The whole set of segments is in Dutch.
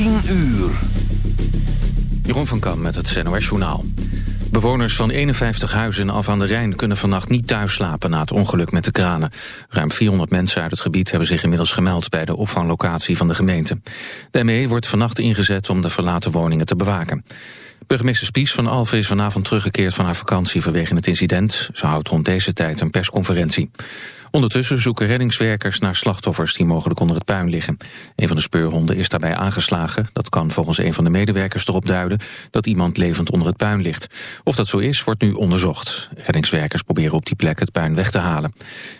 10 uur. Jeroen van Kam met het NOS Journaal. Bewoners van 51 huizen Af aan de Rijn kunnen vannacht niet thuis slapen na het ongeluk met de kranen. Ruim 400 mensen uit het gebied hebben zich inmiddels gemeld bij de opvanglocatie van de gemeente. De ME wordt vannacht ingezet om de verlaten woningen te bewaken. Burgemeester Spies van Alphen is vanavond teruggekeerd van haar vakantie vanwege het incident. Ze houdt rond deze tijd een persconferentie. Ondertussen zoeken reddingswerkers naar slachtoffers die mogelijk onder het puin liggen. Een van de speurhonden is daarbij aangeslagen. Dat kan volgens een van de medewerkers erop duiden dat iemand levend onder het puin ligt. Of dat zo is, wordt nu onderzocht. Reddingswerkers proberen op die plek het puin weg te halen.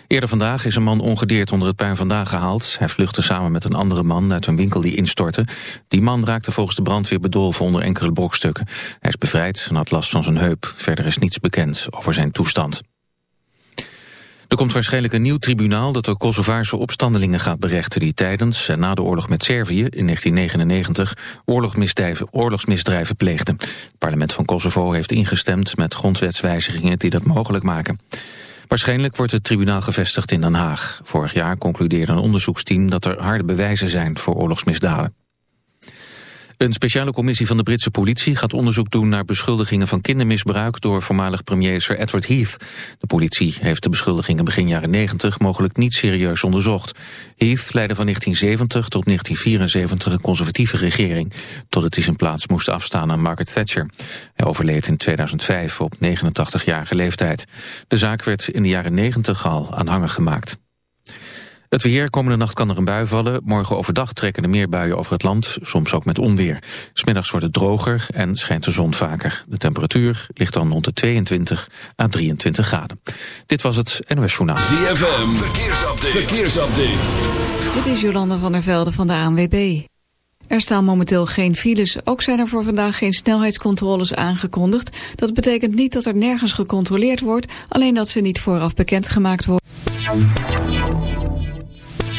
Eerder vandaag is een man ongedeerd onder het puin vandaan gehaald. Hij vluchtte samen met een andere man uit een winkel die instortte. Die man raakte volgens de brandweer bedolven onder enkele brokstukken. Hij is bevrijd en had last van zijn heup. Verder is niets bekend over zijn toestand. Er komt waarschijnlijk een nieuw tribunaal dat de Kosovaarse opstandelingen gaat berechten die tijdens en na de oorlog met Servië in 1999 oorlogsmisdrijven, oorlogsmisdrijven pleegden. Het parlement van Kosovo heeft ingestemd met grondwetswijzigingen die dat mogelijk maken. Waarschijnlijk wordt het tribunaal gevestigd in Den Haag. Vorig jaar concludeerde een onderzoeksteam dat er harde bewijzen zijn voor oorlogsmisdaden. Een speciale commissie van de Britse politie gaat onderzoek doen naar beschuldigingen van kindermisbruik door voormalig premier Sir Edward Heath. De politie heeft de beschuldigingen begin jaren 90 mogelijk niet serieus onderzocht. Heath leidde van 1970 tot 1974 een conservatieve regering, tot het hij zijn plaats moest afstaan aan Margaret Thatcher. Hij overleed in 2005 op 89-jarige leeftijd. De zaak werd in de jaren 90 al aanhangig gemaakt. Het weer, komende nacht kan er een bui vallen. Morgen overdag trekken er meer buien over het land, soms ook met onweer. Smiddags wordt het droger en schijnt de zon vaker. De temperatuur ligt dan rond de 22 à 23 graden. Dit was het NOS Journaal. ZFM, verkeersupdate. verkeersupdate. Dit is Jolanda van der Velde van de ANWB. Er staan momenteel geen files. Ook zijn er voor vandaag geen snelheidscontroles aangekondigd. Dat betekent niet dat er nergens gecontroleerd wordt, alleen dat ze niet vooraf bekendgemaakt worden.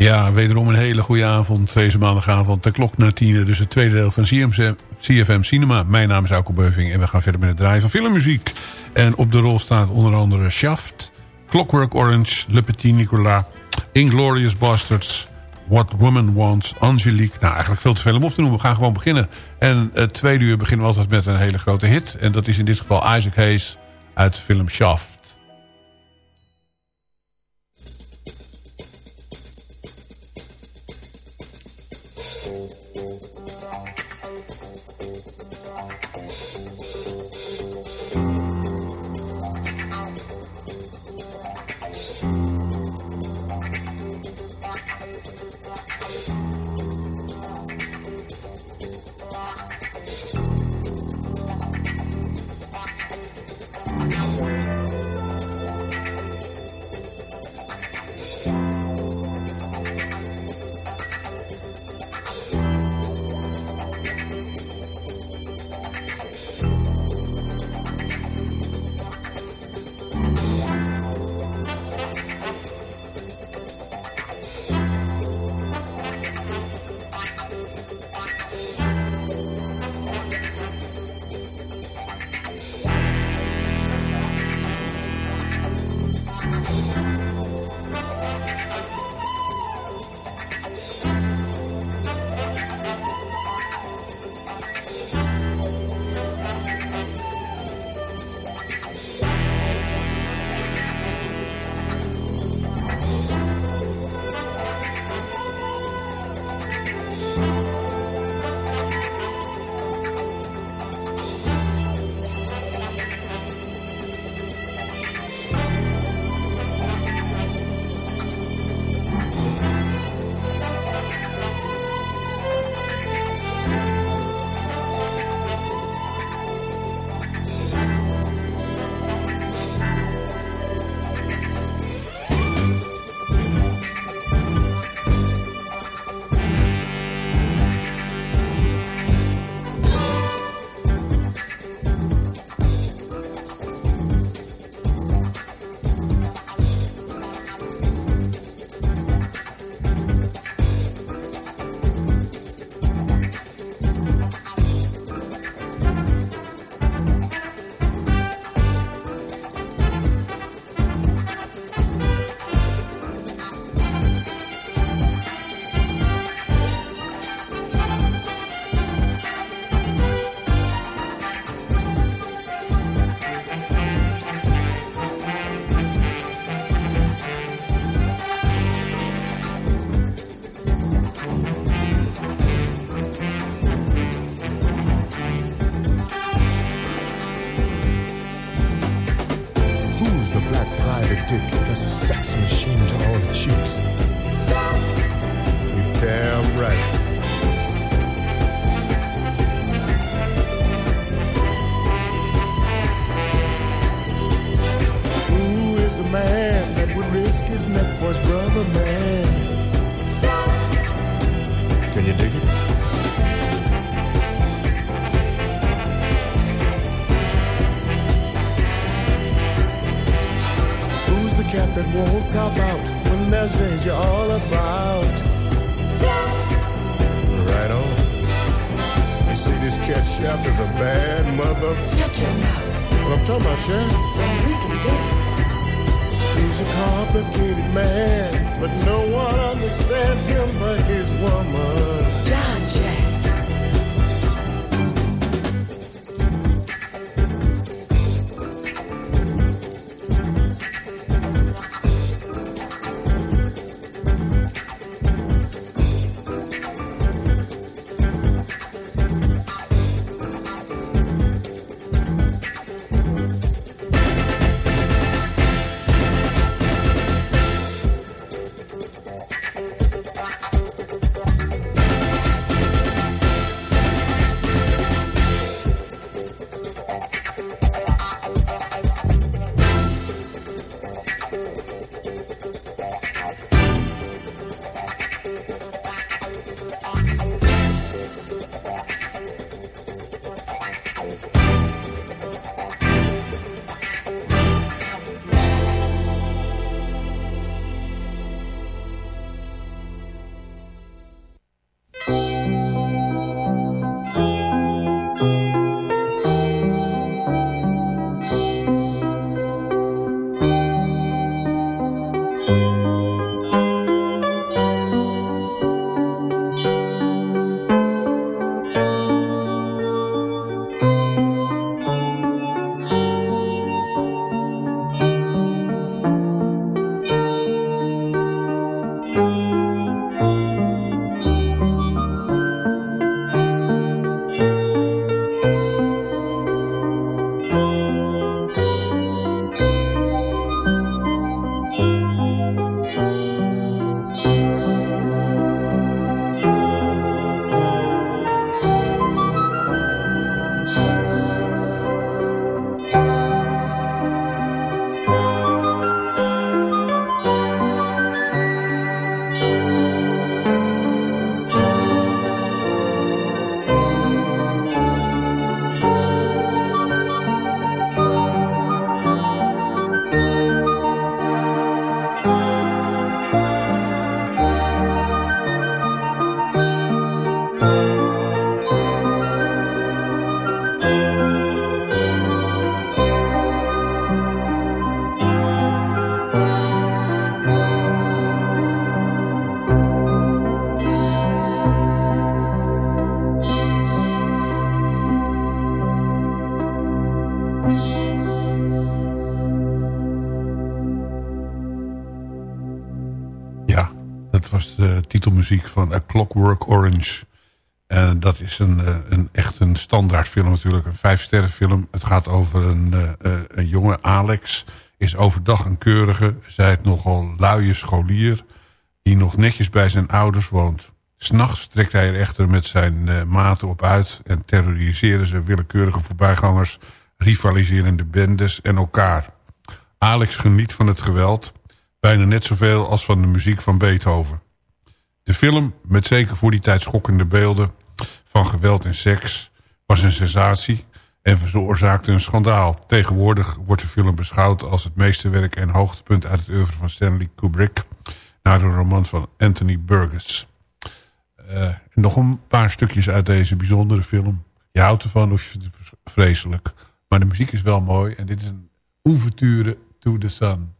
Ja, wederom een hele goede avond deze maandagavond. De klok naar tien, dus het tweede deel van CFM Cinema. Mijn naam is Auke Beuving en we gaan verder met het draaien van filmmuziek. En op de rol staat onder andere Shaft, Clockwork Orange, Le Petit Nicolas, Inglorious Bastards, What Woman Wants, Angelique. Nou, eigenlijk veel te veel om op te noemen. We gaan gewoon beginnen. En het tweede uur beginnen we altijd met een hele grote hit. En dat is in dit geval Isaac Hayes uit de film Shaft. Muziek van A Clockwork Orange. En dat is een, eh, een echt een standaardfilm natuurlijk. Een vijfsterrenfilm. Het gaat over een, uh, een jonge Alex. Is overdag een keurige, zij het nogal luie scholier. Die nog netjes bij zijn ouders woont. S'nachts trekt hij er echter met zijn maten op uit. En terroriseren ze willekeurige voorbijgangers. Rivaliserende bendes en elkaar. Alex geniet van het geweld. Bijna net zoveel als van de muziek van Beethoven. De film, met zeker voor die tijd schokkende beelden van geweld en seks, was een sensatie en veroorzaakte een schandaal. Tegenwoordig wordt de film beschouwd als het meesterwerk en hoogtepunt uit het oeuvre van Stanley Kubrick, naar de roman van Anthony Burgess. Uh, nog een paar stukjes uit deze bijzondere film. Je houdt ervan of je vindt het vreselijk. Maar de muziek is wel mooi en dit is een ouverture to the sun.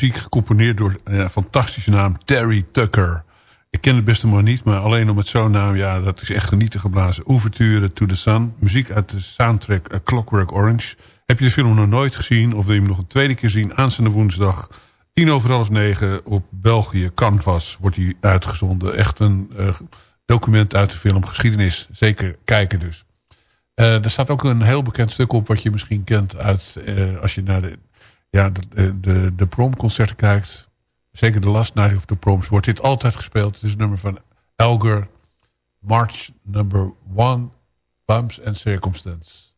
Muziek gecomponeerd door een fantastische naam Terry Tucker. Ik ken het beste maar niet, maar alleen om het zo'n naam... ja, dat is echt genieten geblazen. Ouverture to the Sun. Muziek uit de soundtrack Clockwork Orange. Heb je de film nog nooit gezien of wil je hem nog een tweede keer zien... aanstaande woensdag, tien over half negen... op België Canvas wordt hij uitgezonden. Echt een uh, document uit de film geschiedenis. Zeker kijken dus. Uh, er staat ook een heel bekend stuk op... wat je misschien kent uit als je naar de, ja, de, de, de promconcerten kijkt zeker de Last Night of the Proms, wordt dit altijd gespeeld. Het is een nummer van Elgar, March number one, Bumps and Circumstance.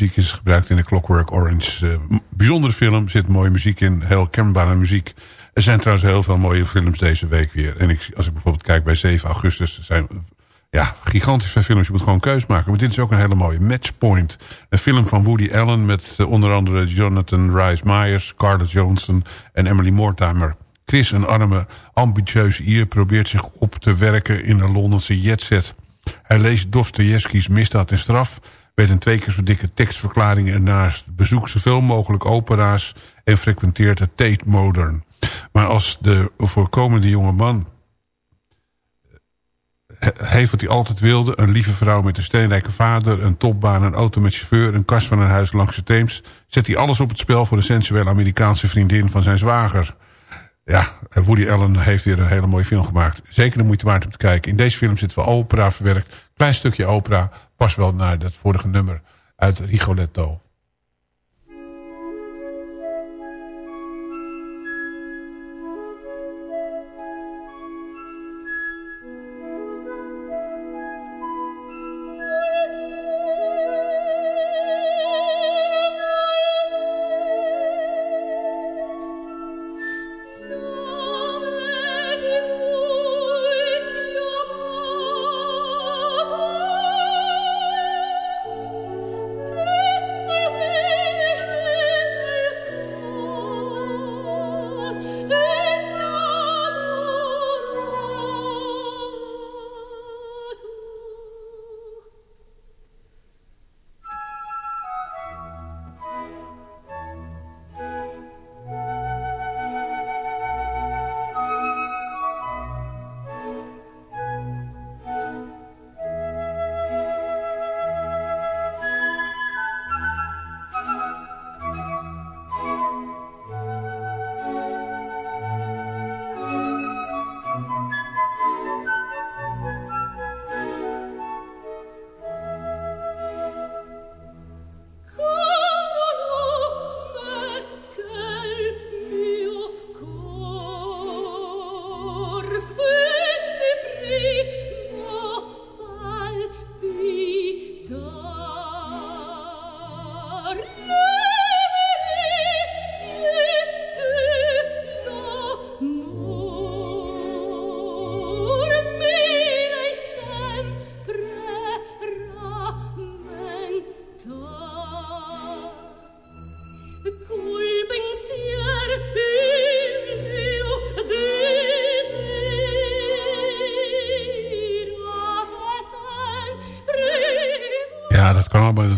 Muziek is gebruikt in de Clockwork Orange. Uh, bijzondere film, zit mooie muziek in, heel kenbare muziek. Er zijn trouwens heel veel mooie films deze week weer. En ik, als ik bijvoorbeeld kijk bij 7 augustus... zijn ja, gigantisch veel films. Je moet gewoon keus maken. Maar dit is ook een hele mooie. Matchpoint. Een film van Woody Allen met uh, onder andere Jonathan Rhys Myers... Scarlett Johansson en Emily Mortimer. Chris, een arme, ambitieuze Ier... probeert zich op te werken in een Londense jetset. Hij leest Dostoevsky's Misdaad en Straf... met een twee keer zo dikke tekstverklaring ernaast. Bezoekt zoveel mogelijk opera's... en frequenteert het Tate Modern. Maar als de voorkomende jonge man heeft wat hij altijd wilde. Een lieve vrouw met een steenrijke vader, een topbaan, een auto met chauffeur... een kast van een huis langs de Theems. Zet hij alles op het spel voor de sensuele Amerikaanse vriendin van zijn zwager. Ja, Woody Allen heeft weer een hele mooie film gemaakt. Zeker de moeite waard om te kijken. In deze film zit wel opera verwerkt. Klein stukje opera, pas wel naar dat vorige nummer uit Rigoletto.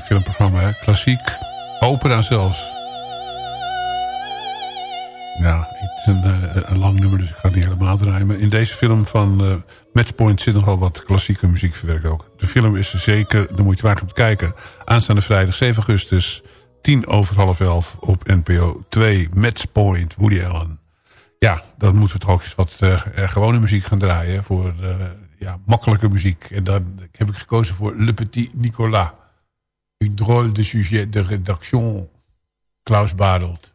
Filmprogramma. Hè? Klassiek, opera zelfs. Ja, het is een, uh, een, lang nummer, dus ik ga het niet helemaal draaien. Maar in deze film van uh, Matchpoint zit nogal wat klassieke muziek verwerkt ook. De film is zeker de moeite waard om te kijken. Aanstaande vrijdag 7 augustus, 10 over half 11 op NPO 2. Matchpoint, Woody Allen. Ja, dan moeten we toch ook eens wat uh, gewone muziek gaan draaien. Voor ja, makkelijke muziek. En dan heb ik gekozen voor Le Petit Nicolas. Une drôle de sujet de rédaction, Klaus Badelt.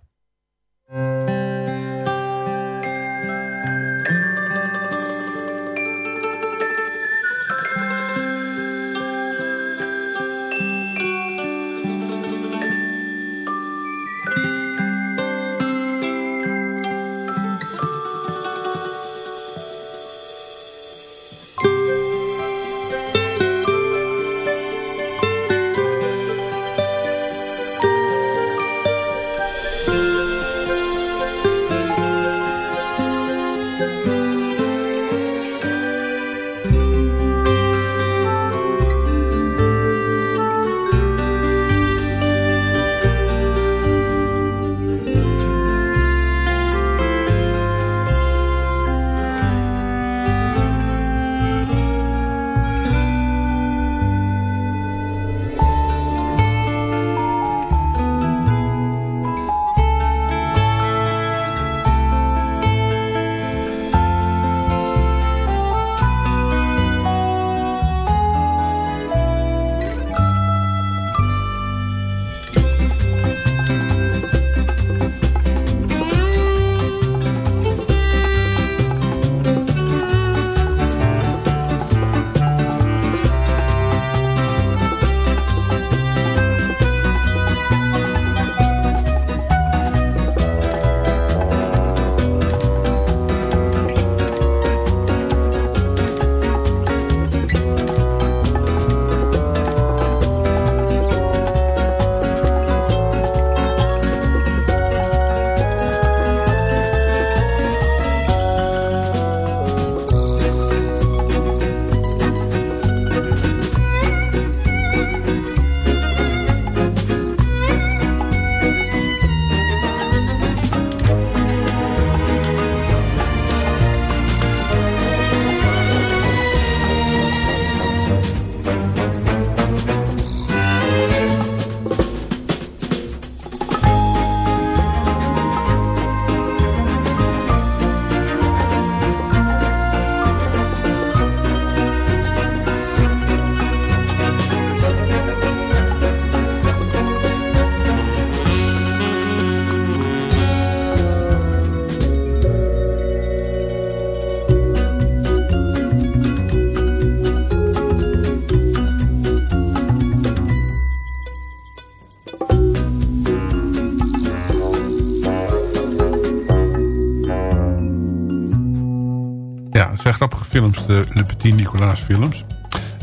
Films, de Le Petit Nicolaas films.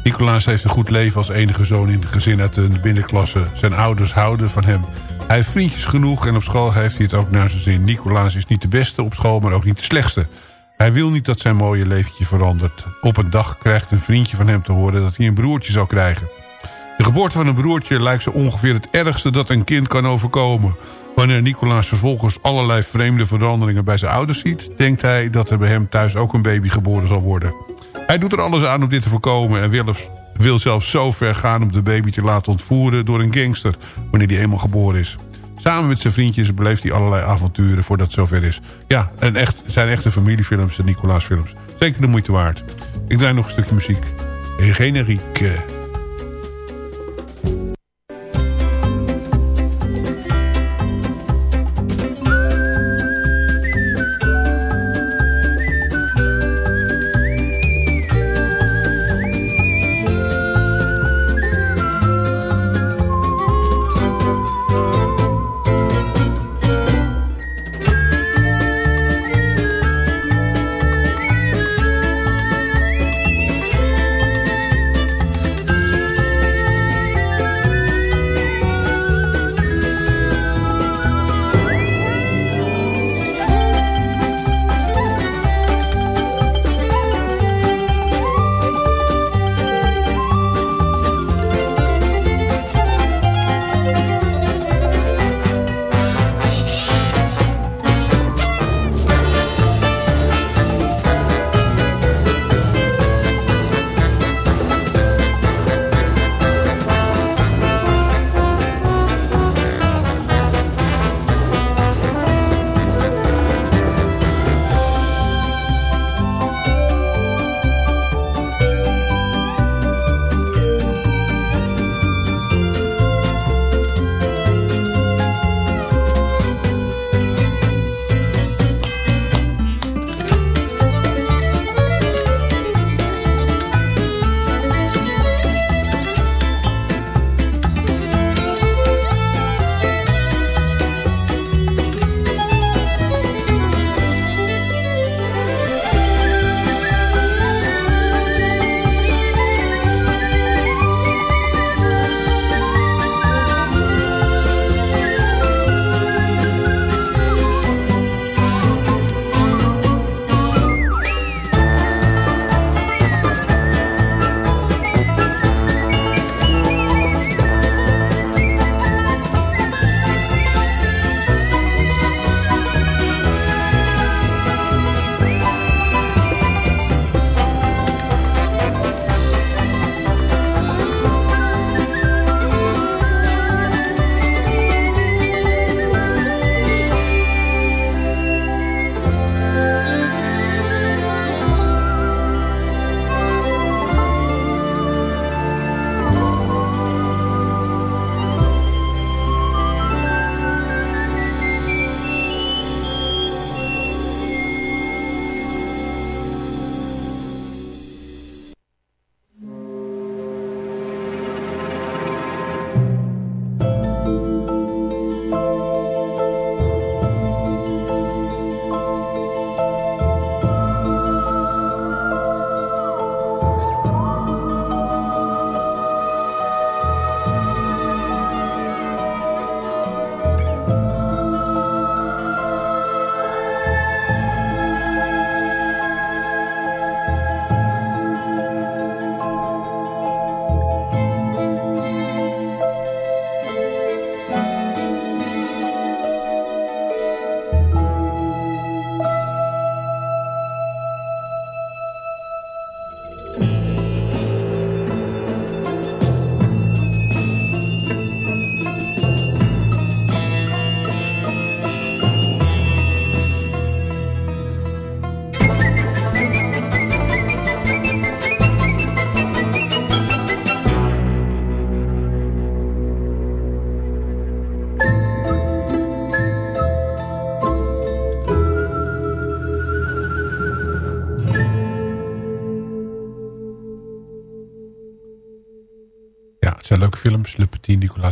Nicolaas heeft een goed leven als enige zoon in een gezin uit de binnenklasse. Zijn ouders houden van hem. Hij heeft vriendjes genoeg en op school heeft hij het ook naar zijn zin. Nicolaas is niet de beste op school, maar ook niet de slechtste. Hij wil niet dat zijn mooie leventje verandert. Op een dag krijgt een vriendje van hem te horen dat hij een broertje zou krijgen. De geboorte van een broertje lijkt zo ongeveer het ergste dat een kind kan overkomen. Wanneer Nicolaas vervolgens allerlei vreemde veranderingen bij zijn ouders ziet... denkt hij dat er bij hem thuis ook een baby geboren zal worden. Hij doet er alles aan om dit te voorkomen... en wil, wil zelfs zo ver gaan om de baby te laten ontvoeren door een gangster... wanneer die eenmaal geboren is. Samen met zijn vriendjes beleeft hij allerlei avonturen voordat het zover is. Ja, en echt, zijn echte familiefilms, de Nicolaasfilms. Zeker de moeite waard. Ik draai nog een stukje muziek. Generiek...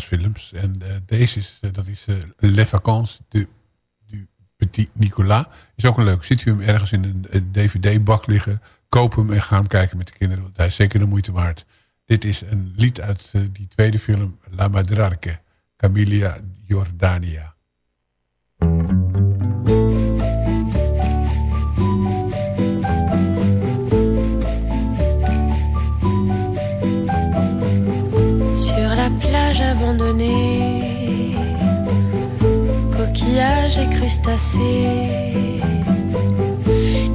Films. En eh, deze is, eh, dat is eh, Les Vacances du, du Petit Nicolas. Is ook een leuk. Ziet u hem ergens in een, DVD-bak liggen. Koop hem en ga hem kijken met de kinderen. Want hij is zeker de moeite waard. Dit is een lied uit die tweede film. La Madrarque. Camilia Jordania. Coquillages et crustacés,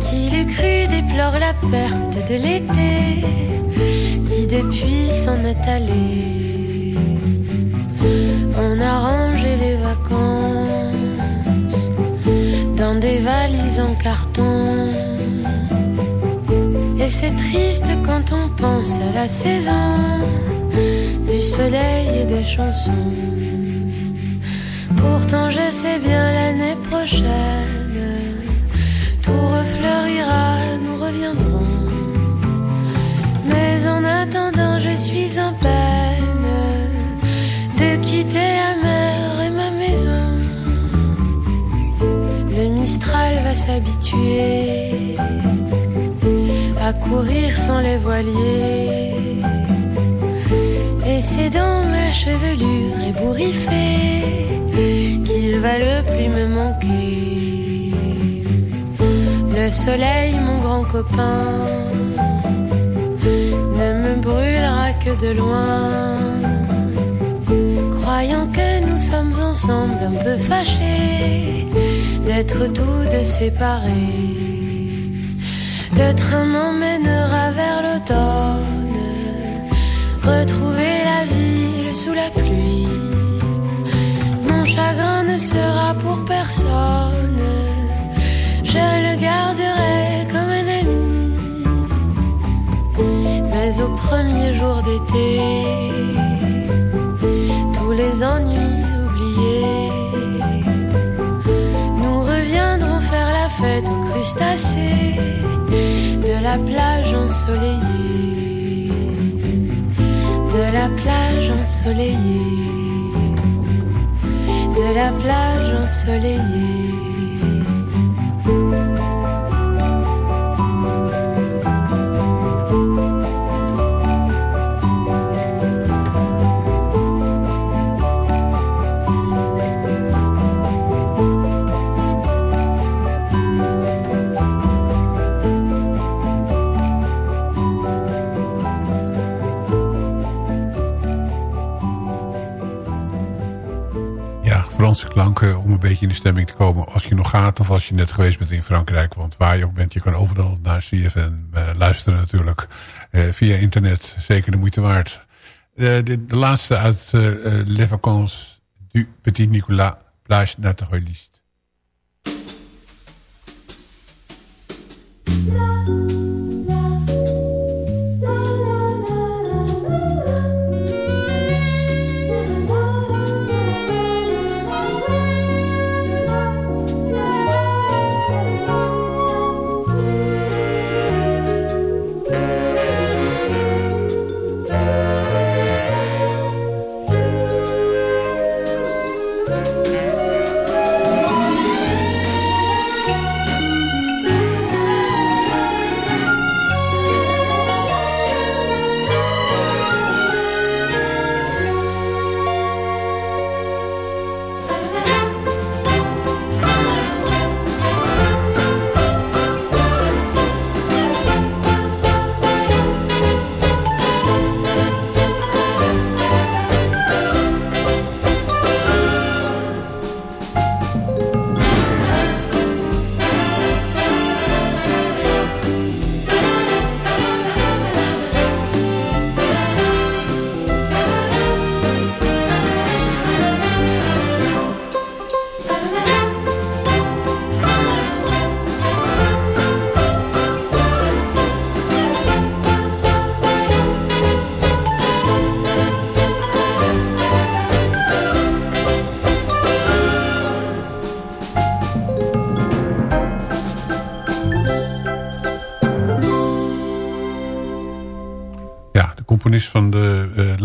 qui le cru déplore la perte de l'été, qui depuis s'en est allé. On a rangé les vacances dans des valises en carton. Et c'est triste quand on pense à la saison du soleil et des chansons. Pourtant je sais bien l'année prochaine, tout refleurira, nous reviendrons. Mais en attendant, je suis en peine de quitter la mer et ma maison. Le Mistral va s'habituer à courir sans les voiliers. C'est dans ma chevelure ébouriffée qu'il va le plus me manquer. Le soleil, mon grand copain, ne me brûlera que de loin. Croyant que nous sommes ensemble un peu fâchés d'être tous deux séparés. Le train m'emmènera vers l'automne, retrouver la ville sous la pluie. Mon chagrin ne sera pour personne, je le garderai comme un ami. Mais au premier jour d'été, tous les ennuis oubliés, nous reviendrons faire la fête aux crustacés de la plage ensoleillée, de la plage ensoleillée, de la plage ensoleillée. Klanken om een beetje in de stemming te komen. Als je nog gaat of als je net geweest bent in Frankrijk. Want waar je ook bent, je kan overal naar CFN eh, luisteren natuurlijk. Eh, via internet, zeker de moeite waard. Eh, de, de laatste uit eh, Les Vacances du Petit Nicolas, Plage Naturaliste.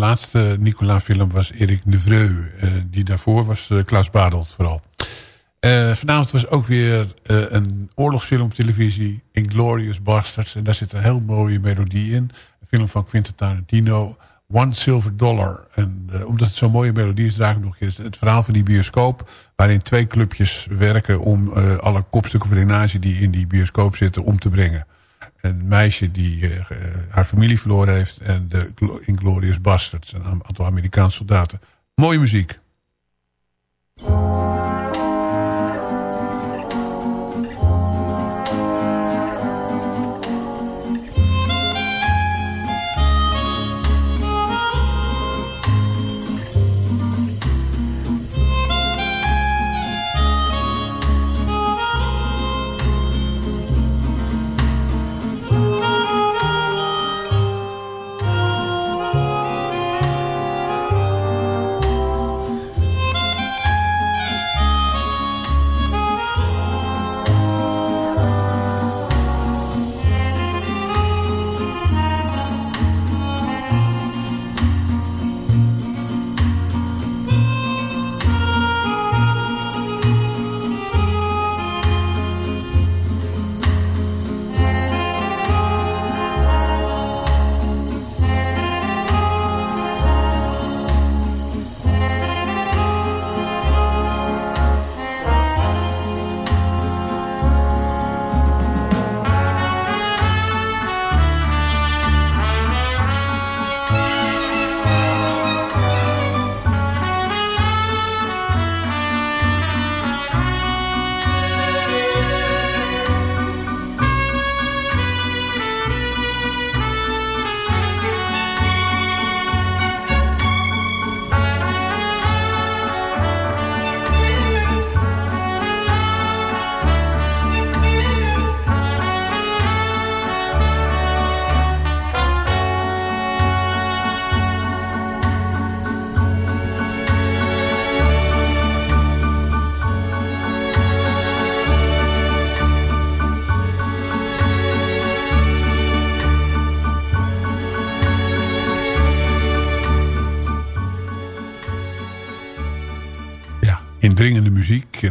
Laatste Nicolas film was Erik Nevreux. Eh die daarvoor was eh, Klaas Badelt vooral. Eh, vanavond was ook weer een oorlogsfilm op televisie. Inglorious Bastards. En daar zit een heel mooie melodie in. Een film van Quentin Tarantino. One Silver Dollar. En omdat het zo'n mooie melodie is, draag ik nog eens het verhaal van die bioscoop. Waarin twee clubjes werken om alle kopstukken van de die in die bioscoop zitten om te brengen. Een meisje die haar familie verloren heeft. En de Inglorious Bastards. Een aantal Amerikaanse soldaten. Mooie muziek.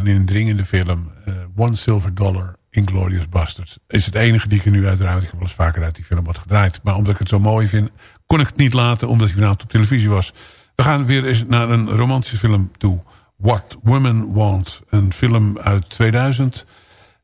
In een dringende film. Uh, One Silver Dollar, Inglorious Bastards. Is het enige die ik er nu uiteraard. Ik heb wel eens vaker uit die film wat gedraaid. Maar omdat ik het zo mooi vind, kon ik het niet laten. Omdat hij vanavond op televisie was. We gaan weer eens naar een romantische film toe. What Women Want. Een film uit 2000.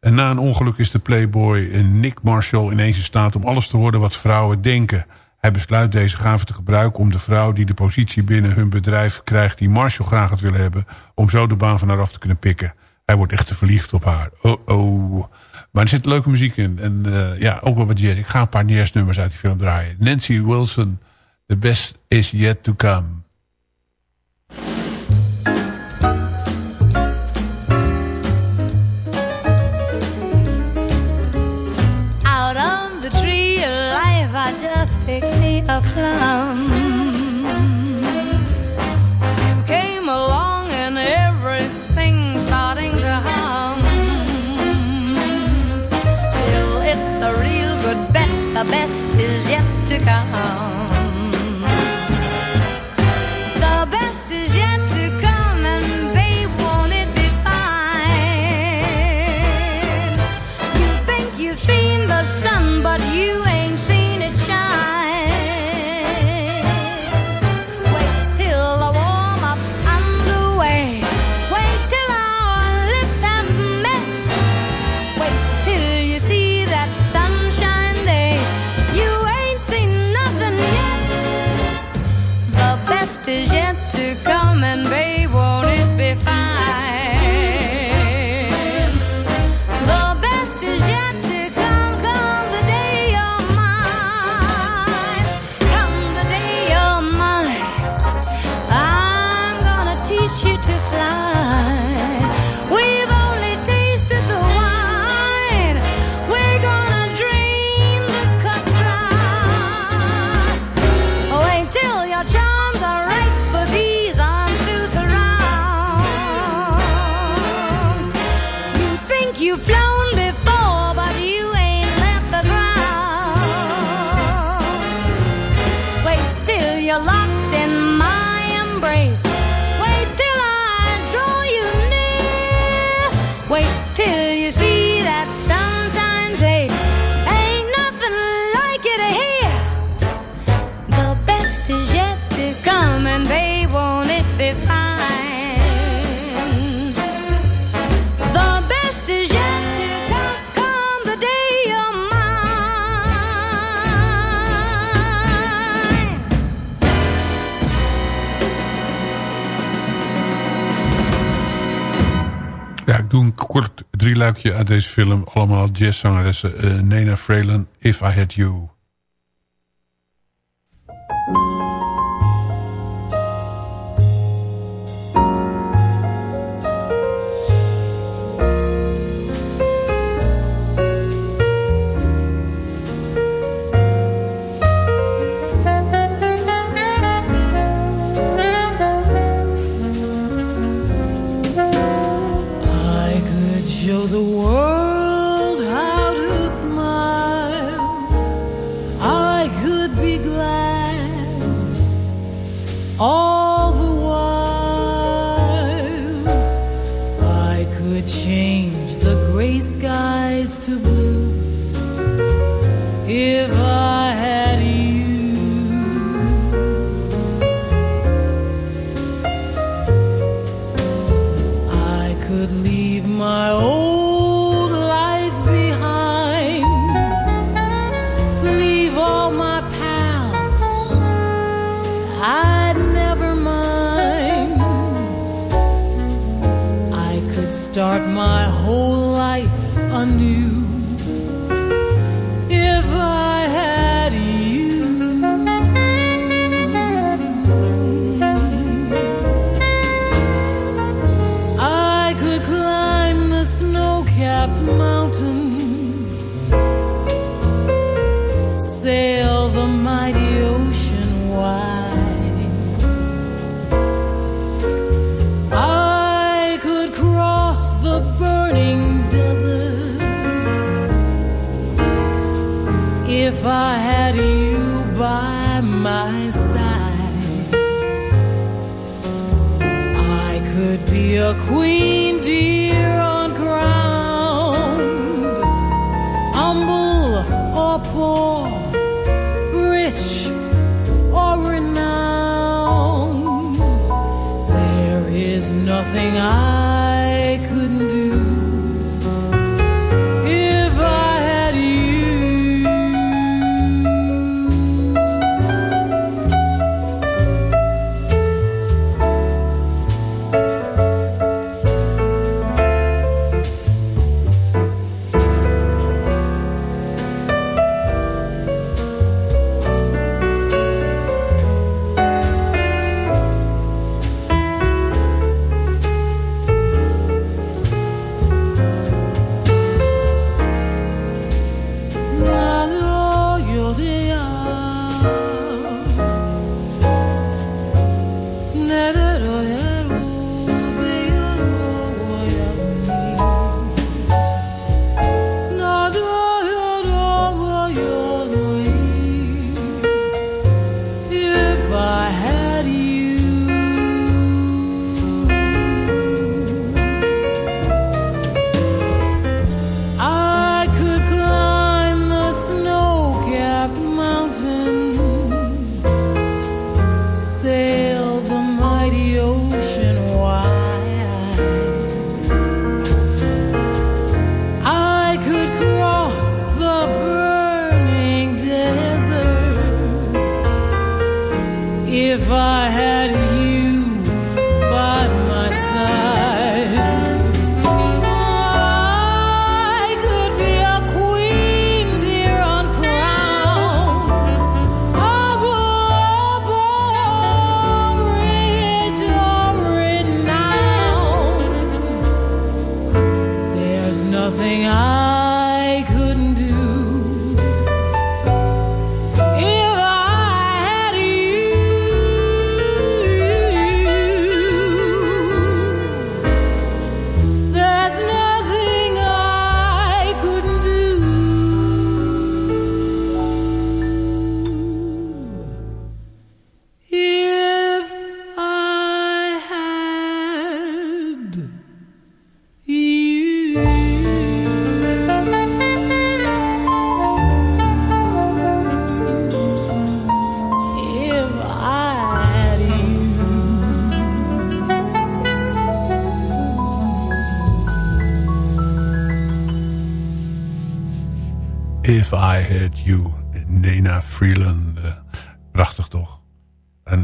En na een ongeluk is de playboy Nick Marshall ineens in staat om alles te horen wat vrouwen denken. Hij besluit deze gave te gebruiken om de vrouw die de positie binnen hun bedrijf krijgt... die Marshall graag had willen hebben, om zo de baan van haar af te kunnen pikken. Hij wordt echt te verliefd op haar. Oh oh. Maar er zit leuke muziek in. En uh, ja, ook wel wat jazz. Ik ga een paar nummers uit die film draaien. Nancy Wilson, The Best Is Yet To Come. A plum. You came along and everything's starting to hum. Still, it's a real good bet. The best is yet to come. luikje uit deze film. Allemaal jazzzangeressen. Uh, Nena Frelen, If I Had You.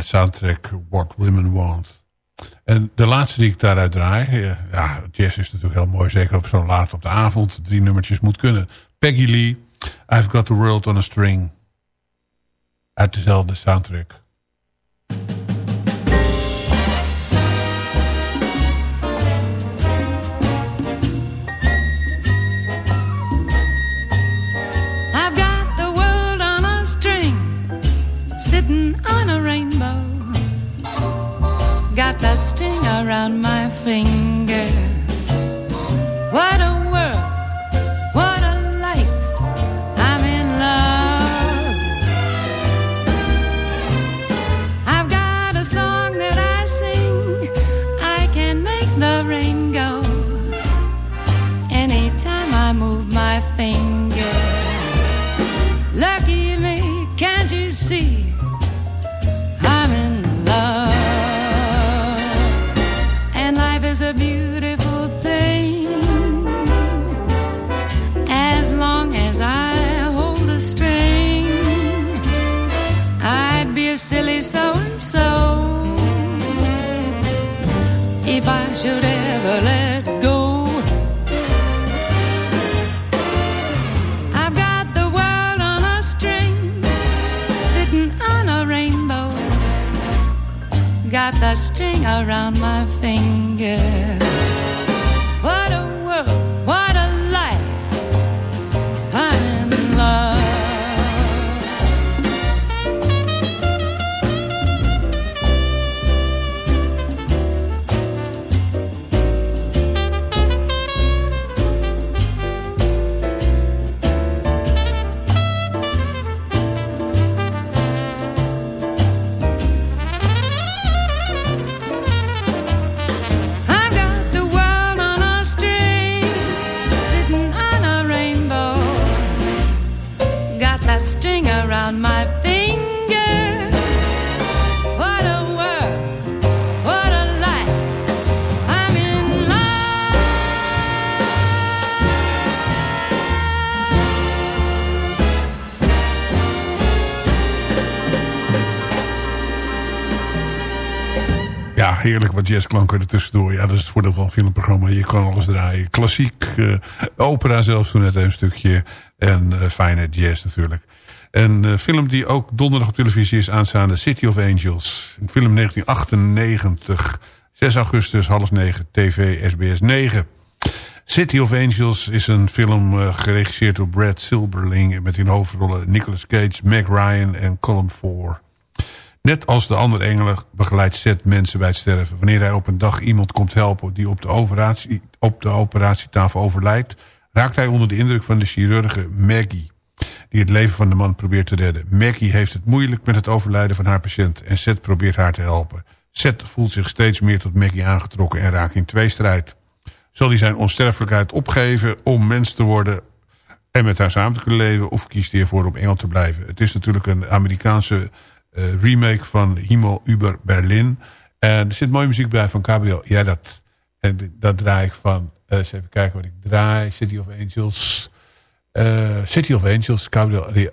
Soundtrack What Women Want. En de laatste die ik daaruit draai... eh, ja, jazz is natuurlijk heel mooi, zeker op zo'n laat op de avond. Drie nummertjes moet kunnen. Peggy Lee, I've Got the World on a String. Uit dezelfde soundtrack. Got around my finger. What a world, what a life. I'm in love. I've got a song that I sing. I can make the rain go. Anytime I move my finger. String around my finger. Wat jazzklanken er tussendoor. Ja, dat is het voordeel van een filmprogramma. Je kan alles draaien. Klassiek, eh, opera zelfs toen net een stukje. En eh, fijne jazz natuurlijk. Een eh, film die ook donderdag op televisie is aanstaande. City of Angels. Een film 1998. 6 augustus, half 9, TV, SBS 9. City of Angels is een film geregisseerd door Brad Silberling... met in hoofdrollen Nicolas Cage, Meg Ryan en Colin Four. Net als de andere engelen begeleidt Seth mensen bij het sterven. Wanneer hij op een dag iemand komt helpen die op de, operatie, op de operatietafel overlijdt... raakt hij onder de indruk van de chirurge Maggie... die het leven van de man probeert te redden. Maggie heeft het moeilijk met het overlijden van haar patiënt... en Seth probeert haar te helpen. Seth voelt zich steeds meer tot Maggie aangetrokken en raakt in tweestrijd. Zal hij zijn onsterfelijkheid opgeven om mens te worden en met haar samen te kunnen leven... of kiest hij ervoor om engel te blijven? Het is natuurlijk een Amerikaanse remake van Himmel über Berlin. En er zit mooie muziek bij van Gabriel. Ja, dat, en dat draai ik van... eh, eens even kijken wat ik draai. City of Angels. Eh, City of Angels, Gabriel Ri-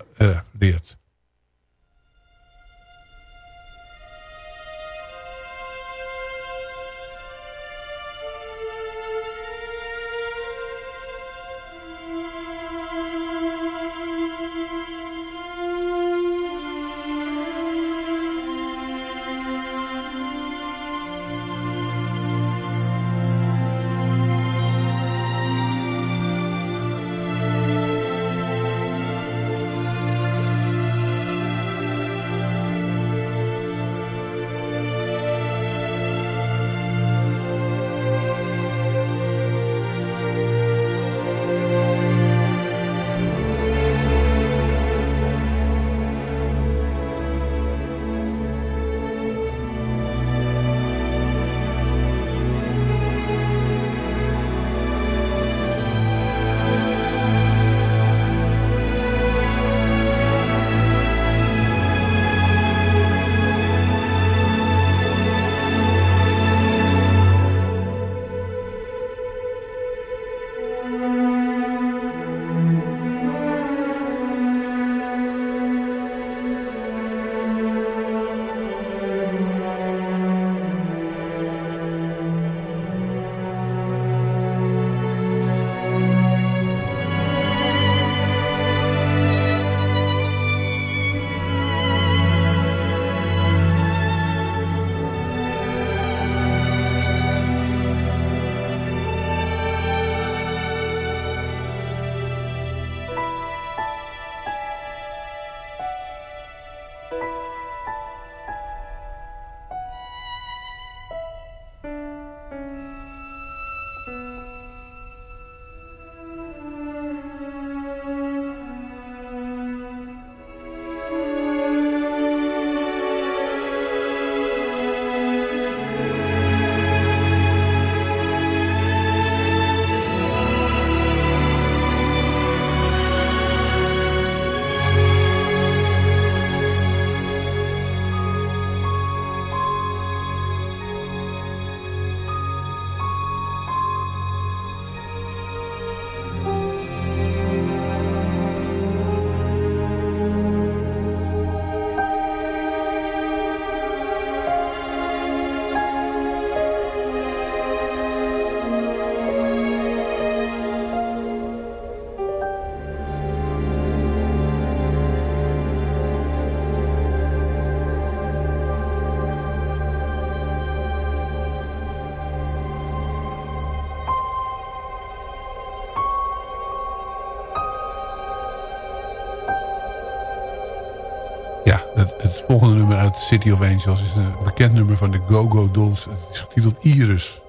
volgende nummer uit City of Angels is een bekend nummer van de Go-Go Dolls. Het is getiteld Iris.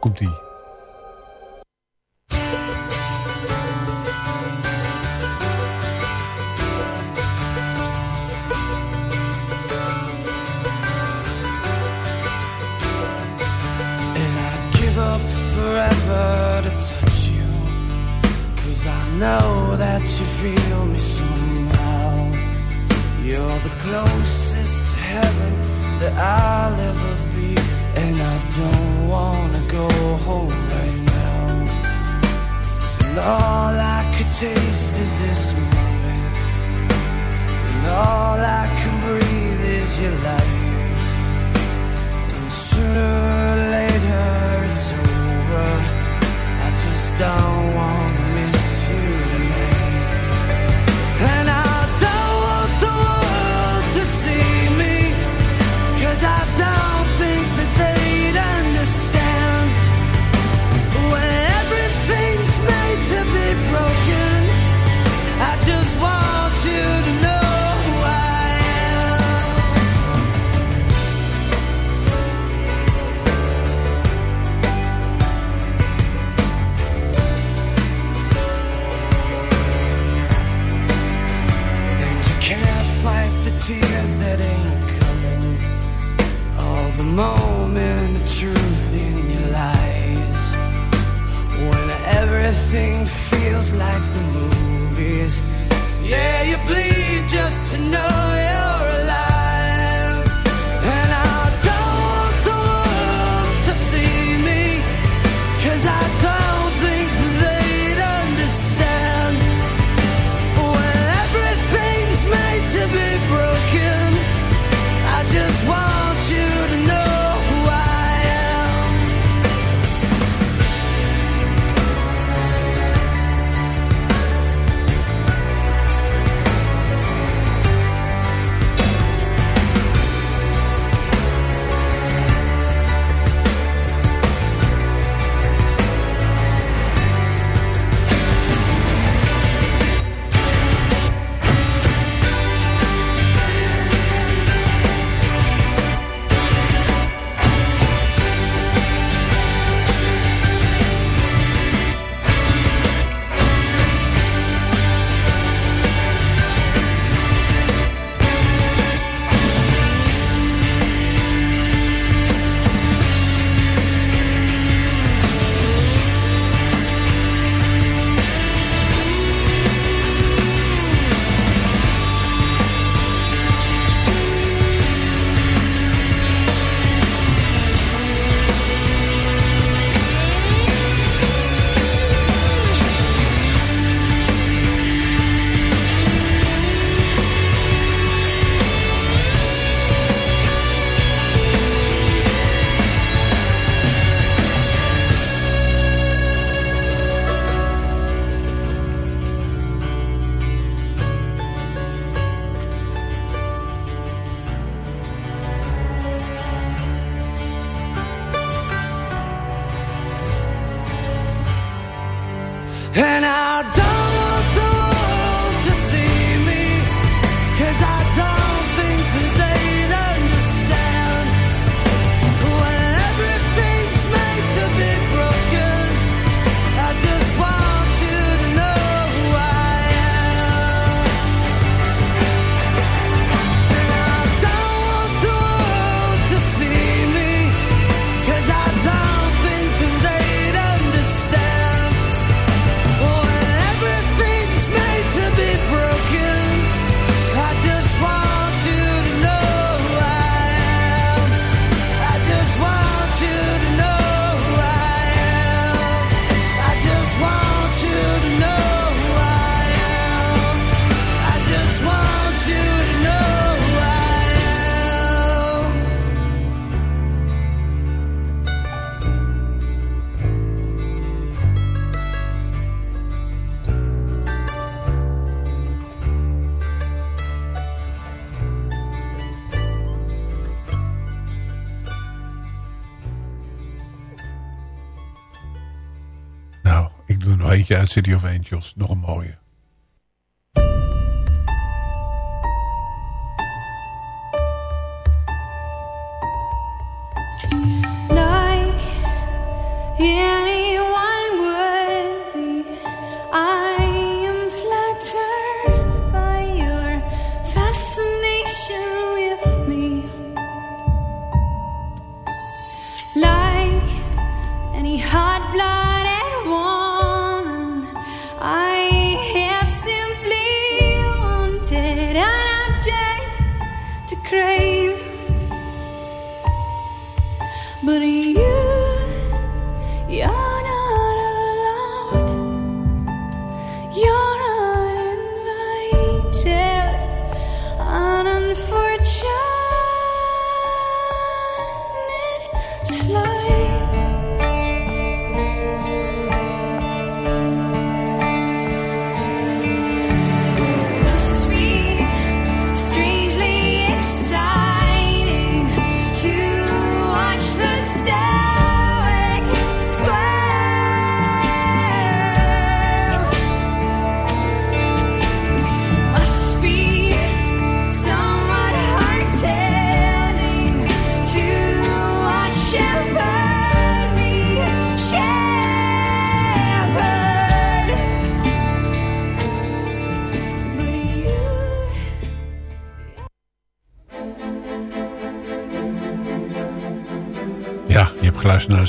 Komt-ie. everything feels like the movies. Yeah, you bleed just to know it. City of Angels. Nog een mooi.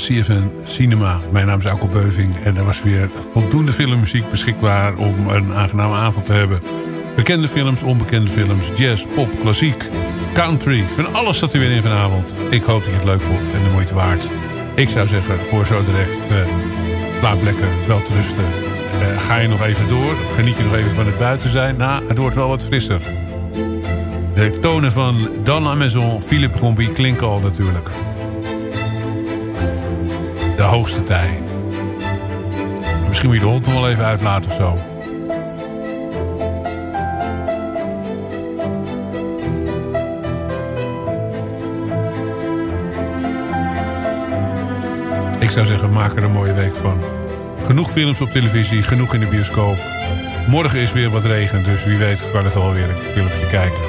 CFN Cinema. Mijn naam is Alko Beuving en er was weer voldoende filmmuziek beschikbaar om een aangename avond te hebben. Bekende films, onbekende films, jazz, pop, klassiek, country. Van alles zat er weer in vanavond. Ik hoop dat je het leuk vond en de moeite waard. Ik zou zeggen, voor zo direct, uh, slaap lekker, wel te rusten. Uh, ga je nog even door, geniet je nog even van het buiten zijn. Nou, het wordt wel wat frisser. De tonen van Dan à Maison, Philippe Rombie klinken al natuurlijk. Hoogste tijd. Misschien moet je de hond nog wel even uitlaten of zo. Ik zou zeggen, maak er een mooie week van. Genoeg films op televisie, genoeg in de bioscoop. Morgen is weer wat regen, dus wie weet kan het alweer een filmpje kijken.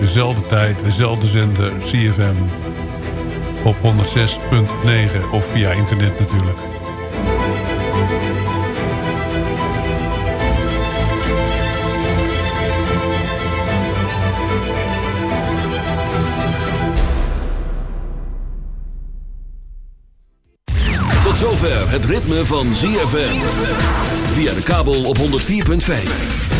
Dezelfde tijd, dezelfde zender, CFM. Op 106.9 of via internet natuurlijk. Tot zover het ritme van ZFM. Via de kabel op 104.5.